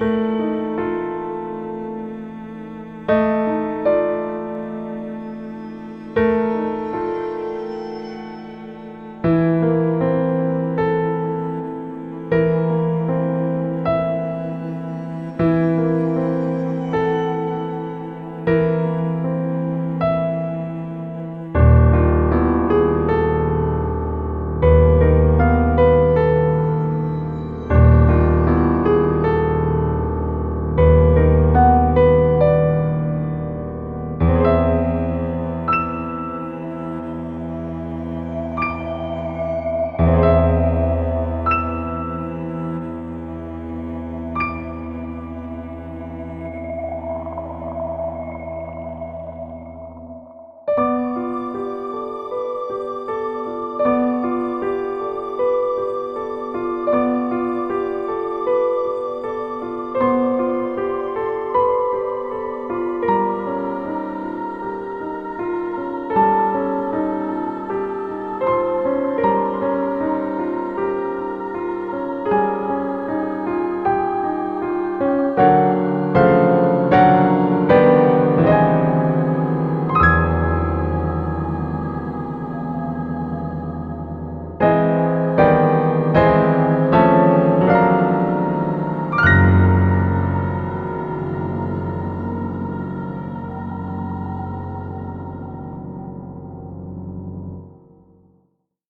Música